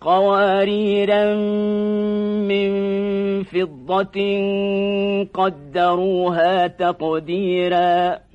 قواريرا من فضة قدروها تقديراً